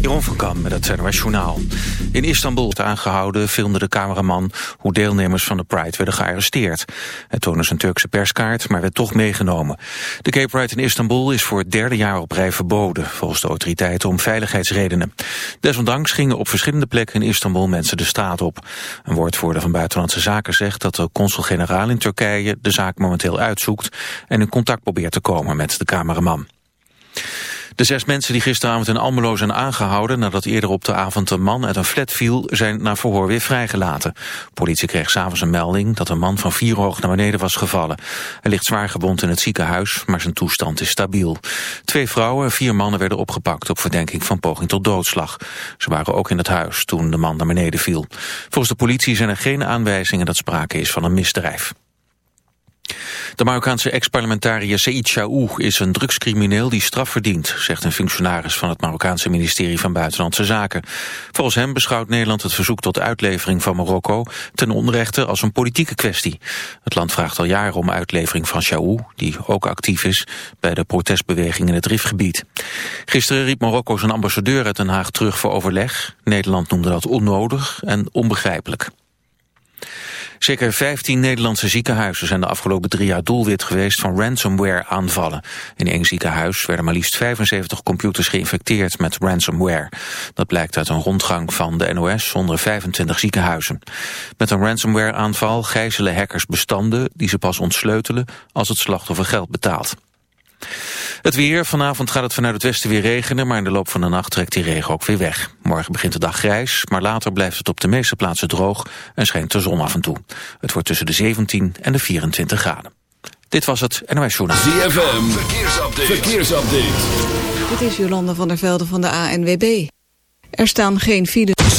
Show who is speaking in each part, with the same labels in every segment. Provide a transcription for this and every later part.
Speaker 1: Jeroen van Kam met het NOS. In Istanbul aangehouden filmde de cameraman hoe deelnemers van de Pride werden gearresteerd. Hij toonde zijn Turkse perskaart, maar werd toch meegenomen. De Gay Pride in Istanbul is voor het derde jaar op rij verboden, volgens de autoriteiten om veiligheidsredenen. Desondanks gingen op verschillende plekken in Istanbul mensen de straat op. Een woordvoerder van Buitenlandse Zaken zegt dat de consul-generaal in Turkije de zaak momenteel uitzoekt en in contact probeert te komen met de cameraman. De zes mensen die gisteravond in Almelo zijn aangehouden... nadat eerder op de avond een man uit een flat viel... zijn na verhoor weer vrijgelaten. Politie kreeg s'avonds een melding dat een man van vier hoog naar beneden was gevallen. Hij ligt zwaar gewond in het ziekenhuis, maar zijn toestand is stabiel. Twee vrouwen en vier mannen werden opgepakt... op verdenking van poging tot doodslag. Ze waren ook in het huis toen de man naar beneden viel. Volgens de politie zijn er geen aanwijzingen dat sprake is van een misdrijf. De Marokkaanse ex-parlementariër Said Chaoug is een drugscrimineel die straf verdient, zegt een functionaris van het Marokkaanse ministerie van Buitenlandse Zaken. Volgens hem beschouwt Nederland het verzoek tot uitlevering van Marokko ten onrechte als een politieke kwestie. Het land vraagt al jaren om uitlevering van Chaoug, die ook actief is bij de protestbeweging in het Rifgebied. Gisteren riep Marokko zijn ambassadeur uit Den Haag terug voor overleg. Nederland noemde dat onnodig en onbegrijpelijk. Zeker 15 Nederlandse ziekenhuizen zijn de afgelopen drie jaar doelwit geweest van ransomware-aanvallen. In één ziekenhuis werden maar liefst 75 computers geïnfecteerd met ransomware. Dat blijkt uit een rondgang van de NOS onder 25 ziekenhuizen. Met een ransomware-aanval gijzelen hackers bestanden die ze pas ontsleutelen als het slachtoffer geld betaalt. Het weer. Vanavond gaat het vanuit het westen weer regenen, maar in de loop van de nacht trekt die regen ook weer weg. Morgen begint de dag grijs, maar later blijft het op de meeste plaatsen droog en schijnt de zon af en toe. Het wordt tussen de 17 en de 24 graden. Dit was het NOS Journaal.
Speaker 2: ZFM. Verkeersupdate. Verkeersupdate.
Speaker 3: Dit is Jolanda van der Velde van de ANWB. Er staan geen files.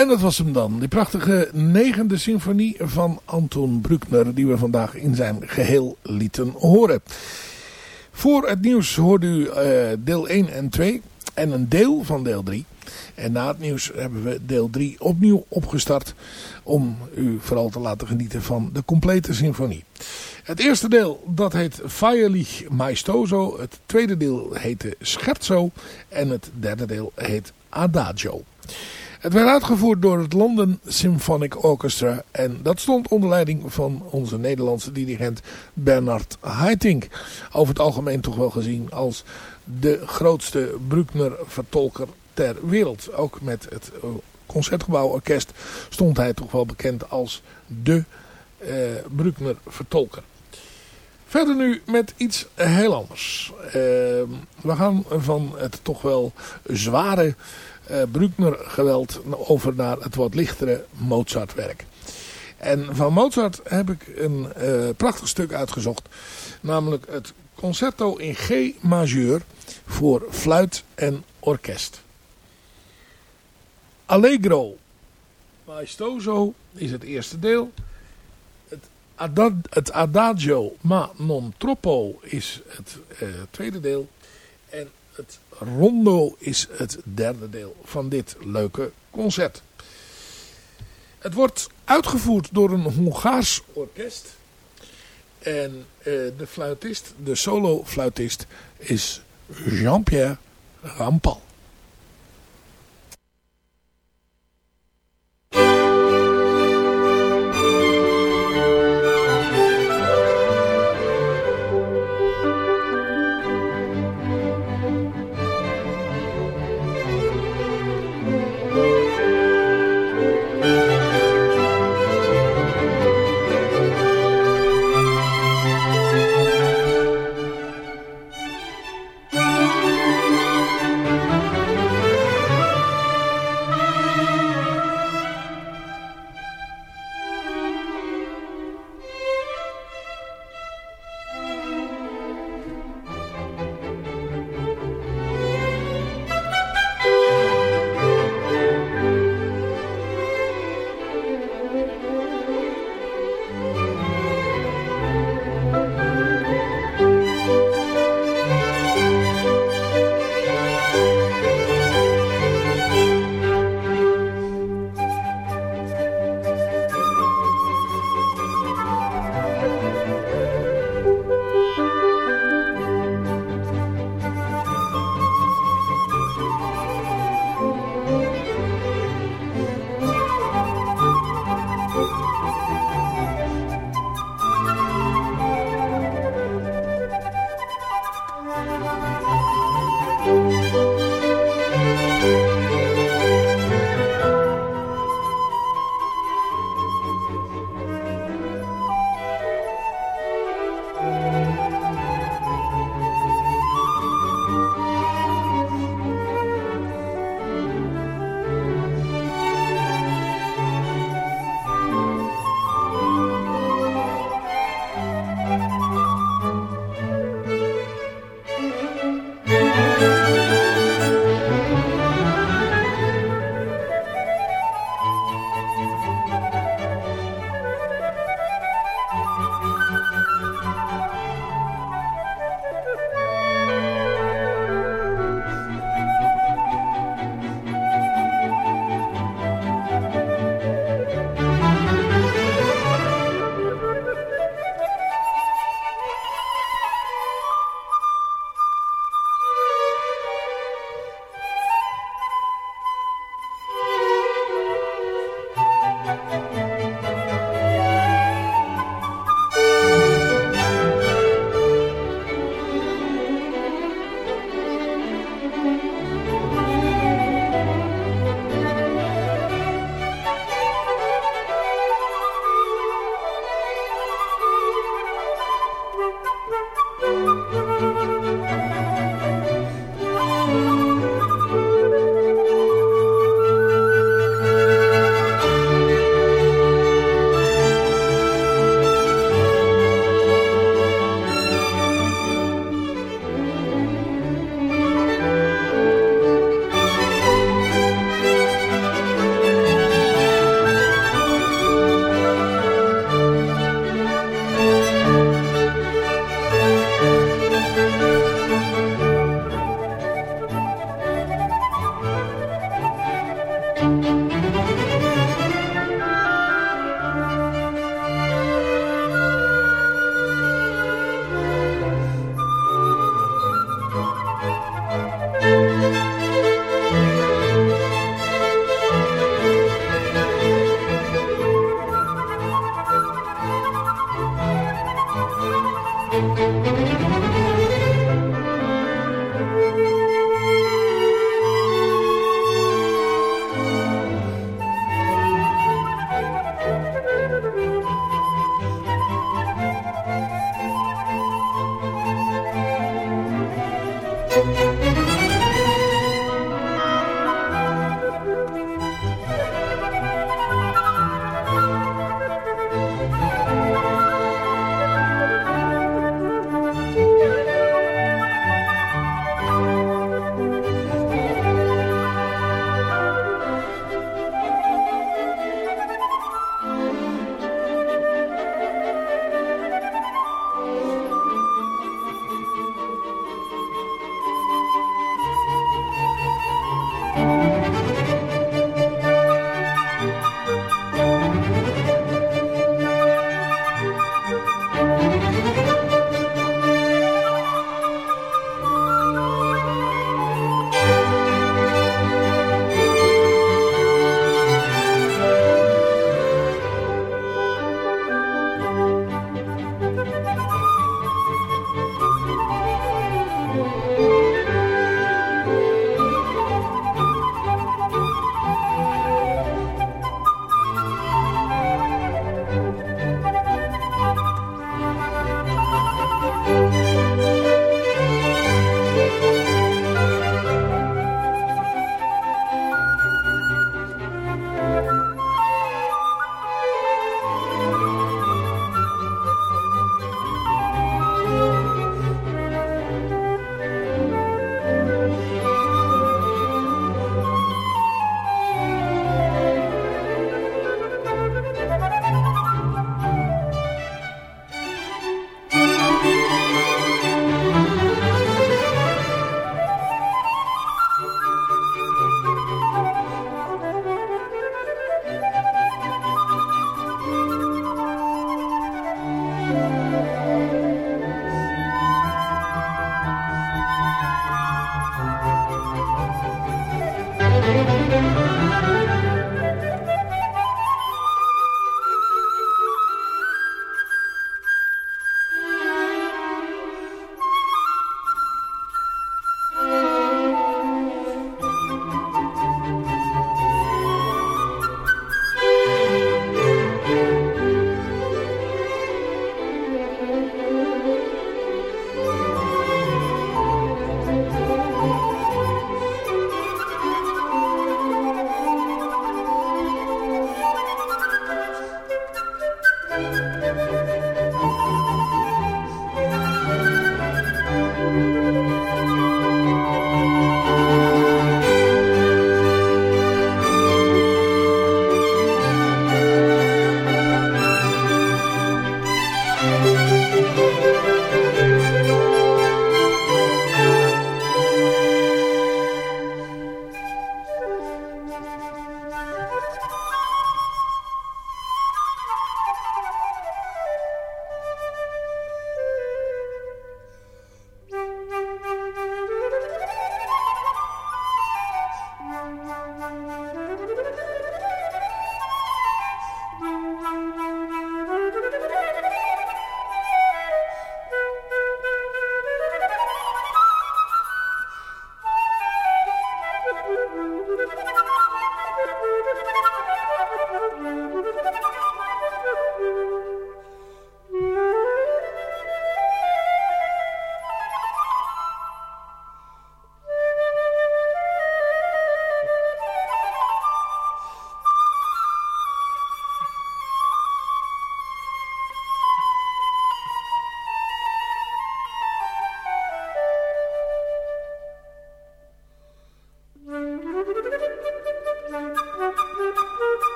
Speaker 4: En dat was hem dan. Die prachtige negende symfonie van Anton Bruckner. Die we vandaag in zijn geheel lieten horen. Voor het nieuws hoorde u uh, deel 1 en 2. En een deel van deel 3. En na het nieuws hebben we deel 3 opnieuw opgestart. Om u vooral te laten genieten van de complete symfonie. Het eerste deel dat heet Feierlich Maestoso. Het tweede deel heette Scherzo. En het derde deel heet Adagio. Het werd uitgevoerd door het London Symphonic Orchestra. En dat stond onder leiding van onze Nederlandse dirigent Bernard Haitink. Over het algemeen toch wel gezien als de grootste Bruckner-vertolker ter wereld. Ook met het eh, Concertgebouworkest stond hij toch wel bekend als de uh, Bruckner-vertolker. Verder nu met iets heel anders. Uh, we gaan van het toch wel zware Bruckner geweld over naar het wat lichtere Mozart werk. En van Mozart heb ik een uh, prachtig stuk uitgezocht. Namelijk het Concerto in G majeur voor fluit en orkest. Allegro maestoso is het eerste deel. Het, het Adagio ma non troppo is het uh, tweede deel. Rondo is het derde deel van dit leuke concert. Het wordt uitgevoerd door een Hongaars orkest. En uh, de fluitist, de solo-fluitist is Jean-Pierre Rampal.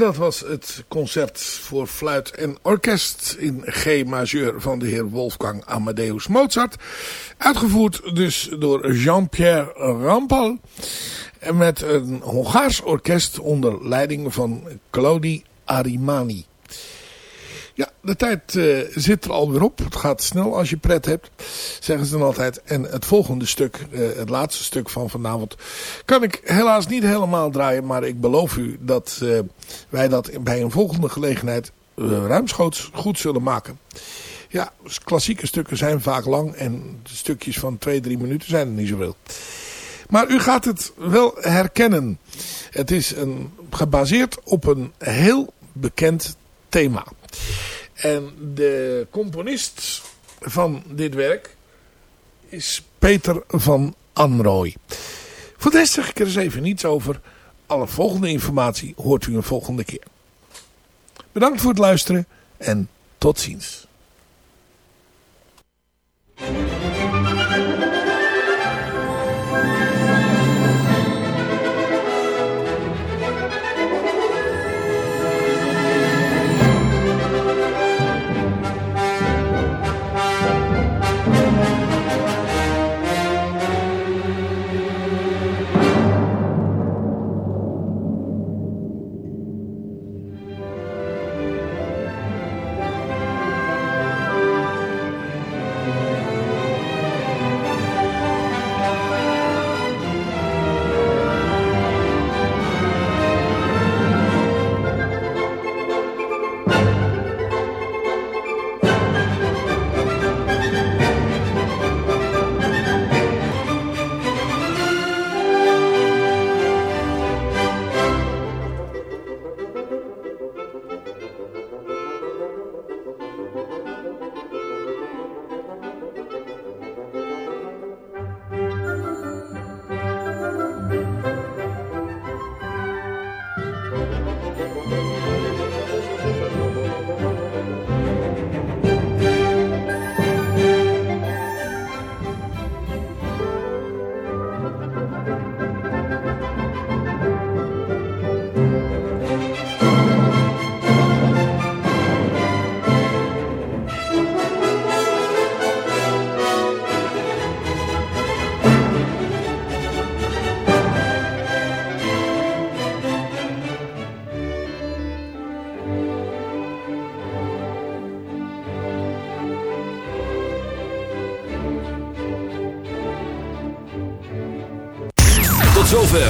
Speaker 4: Dat was het concert voor fluit en orkest in G majeur van de heer Wolfgang Amadeus Mozart. Uitgevoerd dus door Jean-Pierre Rampal. Met een Hongaars orkest onder leiding van Claudi Arimani. Ja, de tijd uh, zit er alweer op. Het gaat snel als je pret hebt, zeggen ze dan altijd. En het volgende stuk, uh, het laatste stuk van vanavond, kan ik helaas niet helemaal draaien. Maar ik beloof u dat uh, wij dat bij een volgende gelegenheid ruimschoots goed zullen maken. Ja, klassieke stukken zijn vaak lang en stukjes van twee, drie minuten zijn er niet zoveel. Maar u gaat het wel herkennen. Het is een, gebaseerd op een heel bekend thema. En de componist van dit werk is Peter van Anrooy. Voor de rest zeg ik er eens even niets over. Alle volgende informatie hoort u een volgende keer. Bedankt voor het luisteren en tot ziens.